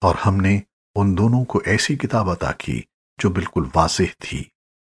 اور ہم نے ان دونوں کو ایسی کتاب عطا کی جو بالکل واضح تھی۔